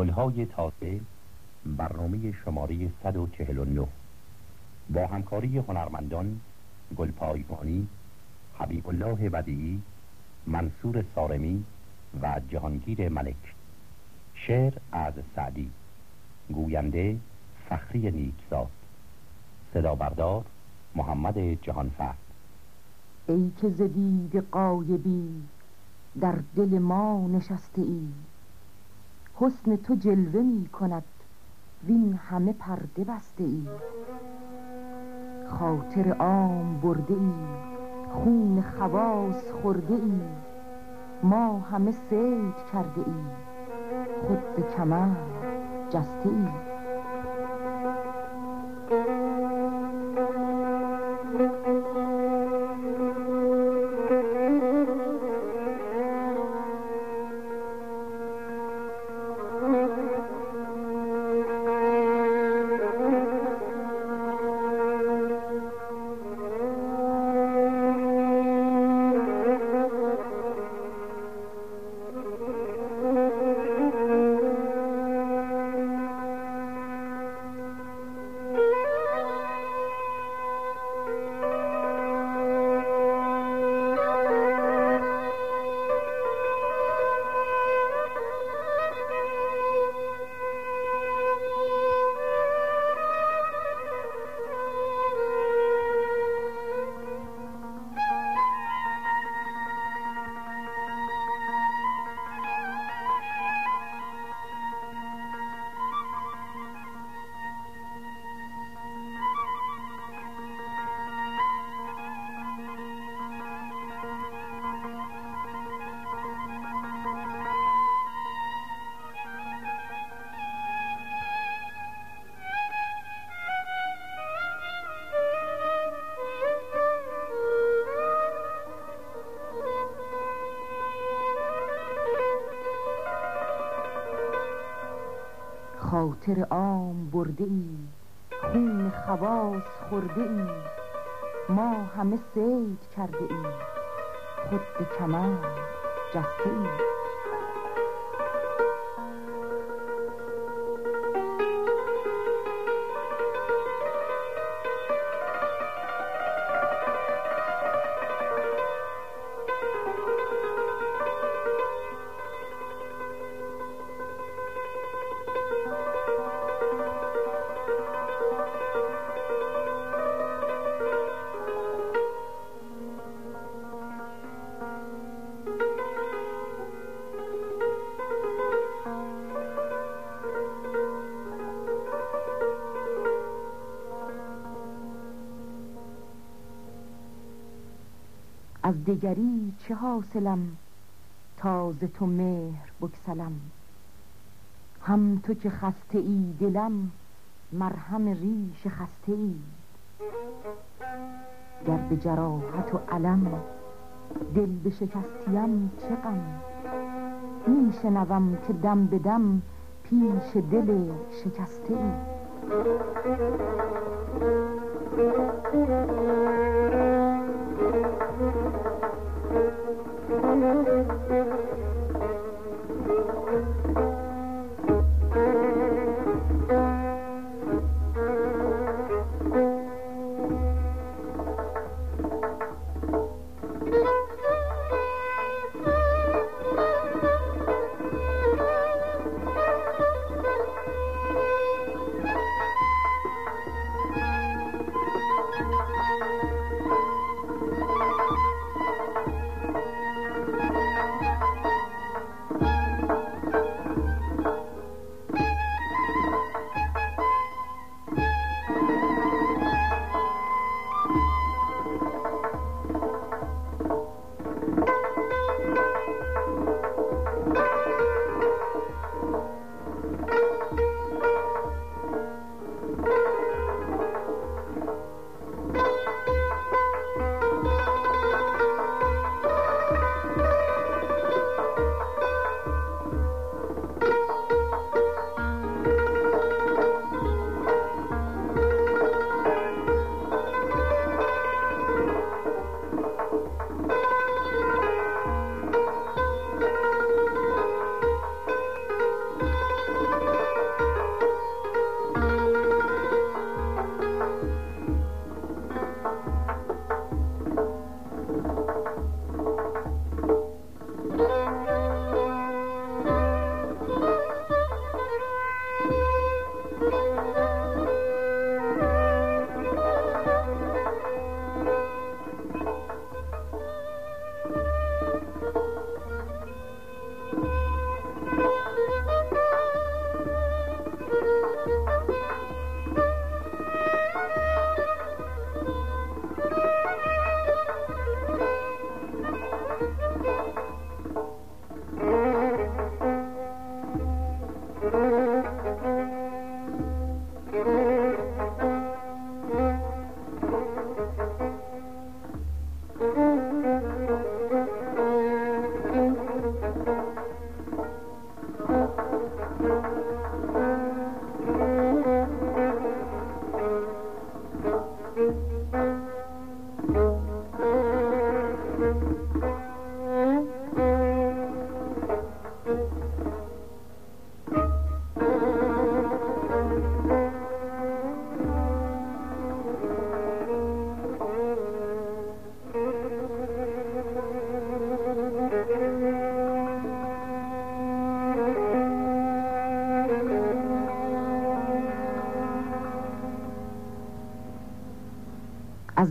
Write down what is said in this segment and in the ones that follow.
گلهای تازه برنامه شماره 149 با همکاری هنرمندان گلپایگانی حبیب الله بدیعی منصور سارمی و جهانگیر ملک. شعر از سعدی. گوینده فخری نیکزاد. صدا بردار محمد جهانفر ای که زدید قایبی در دل ما نشسته ای. حسن تو جلوه می کند. وین همه پرده بسته ای. خاطر عام برده ای. خون خواص خورده ای. ما همه سید کرده ای. خود به کمر جسته ای. خاطر عام برده ای خون خواص خورده ای. ما همه سید کرده ای خود به کمر جسته ای. از دگری چه حاصلم تازه تو مهر بکسلم هم تو که خسته ای دلم مرهم ریش خسته ای گر به جراحت و علم دل به شکستیم چه غم؟ می شنوم که دم به دم پیش دل شکسته ای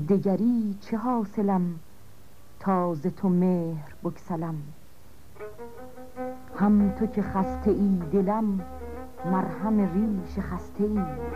دگری چه حاصلم تاز تو مهر بکسلم هم تو که خسته ای دلم مرهم ریش خسته ای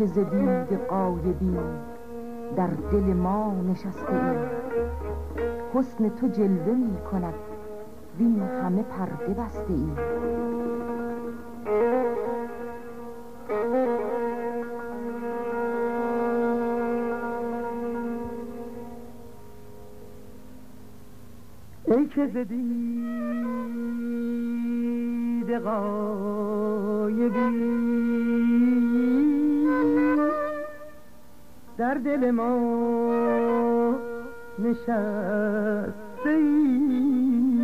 که زدید قایبی در دل ما نشسته ای حسن تو جلوه می کند وین همه پرده بسته ای ای که زدید قایبی دل ما نشسته ای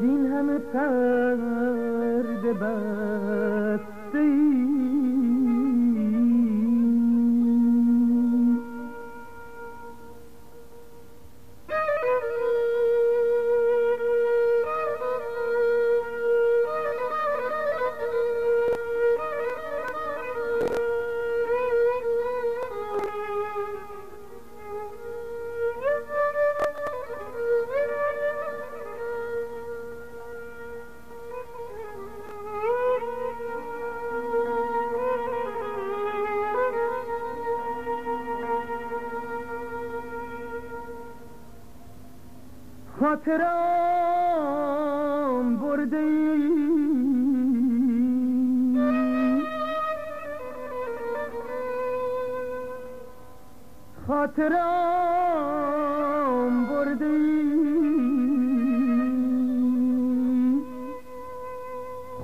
زین همه پرده بسته خاطرم برده ای. خاطرم برده ای.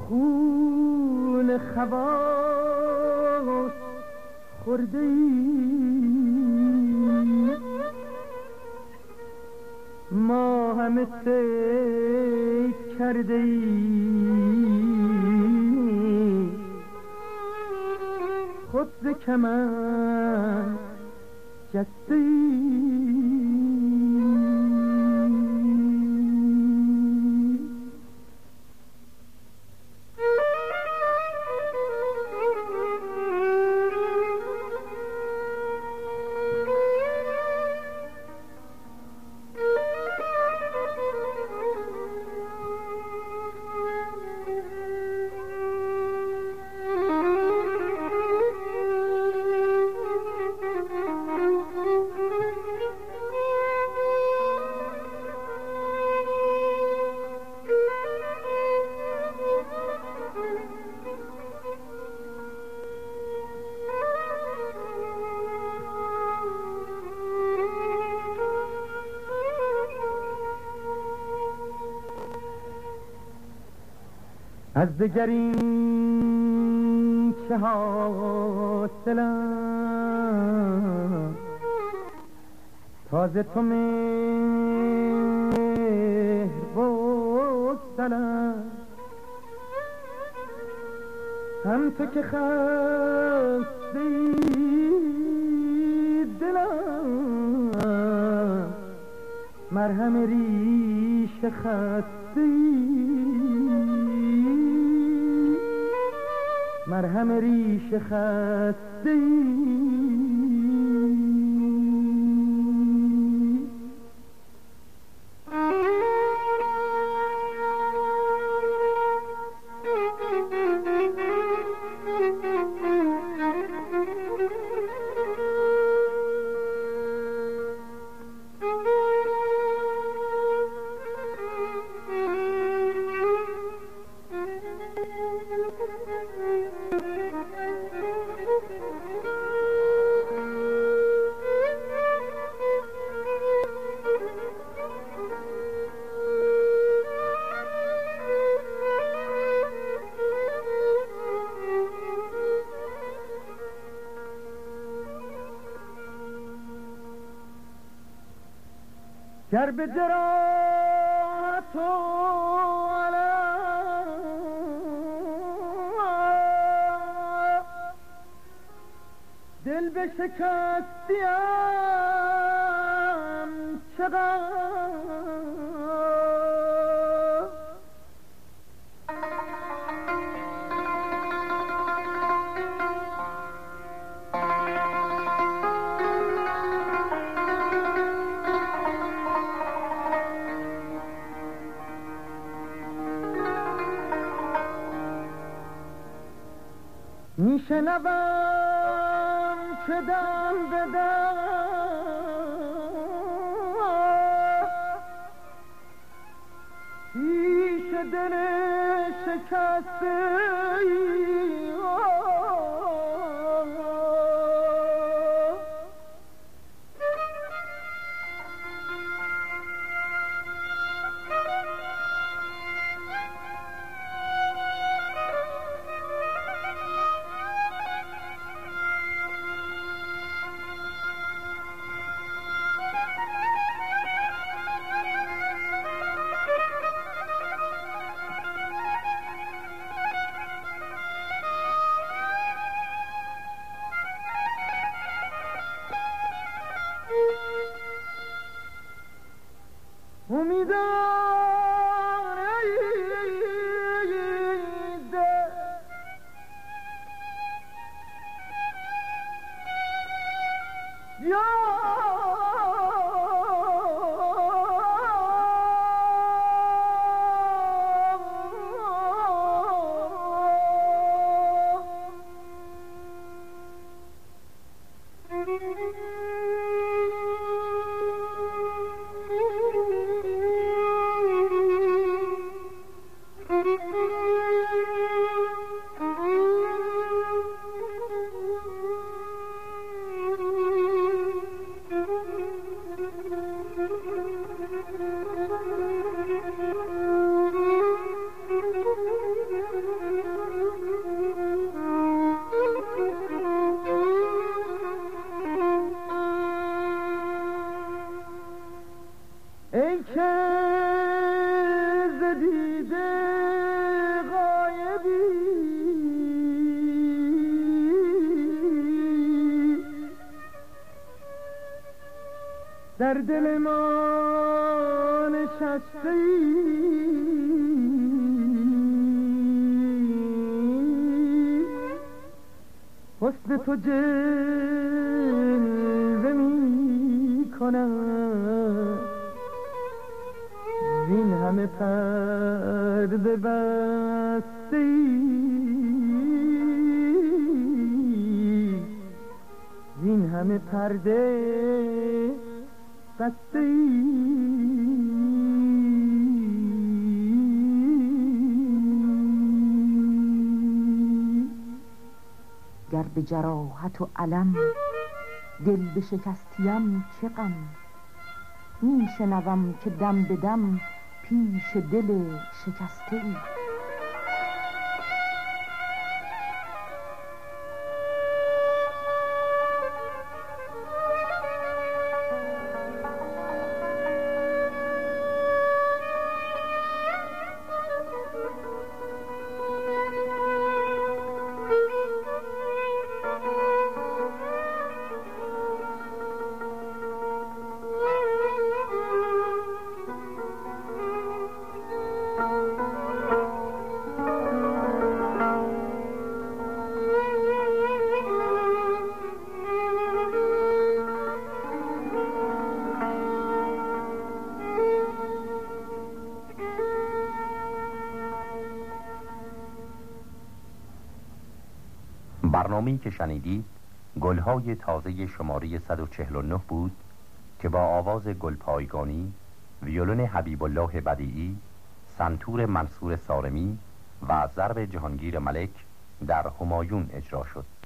خون خواست خورده ای. ما همه سید کرده ای خود ز کمن جسته از دگرین چه حاصلم؟ تازه تو مهر بگسلم هم تو که خسته دلم مرهم ریش خسته مرهم ریش خسته. گر به جراحت و دل به شکستیم چقدر میشنوم که دم بدم پیش دل شکسته در دل ما نشسته حسن تو جلوه می کنم این همه پرده بسته این همه پرده بسته گر به جراحت و علم دل به شکستیم چه غم؟ می شنوم که دم به دم پیش دل شکسته ای برنامه‌ای که شنیدید گلهای تازه شماره 149 بود که با آواز گلپایگانی ویولون حبیب الله بدیعی سنتور منصور سارمی و ضرب جهانگیر ملک در همایون اجرا شد.